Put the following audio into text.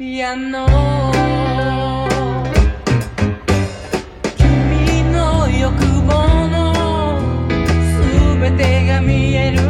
ピアノ。君の欲望の全てが見える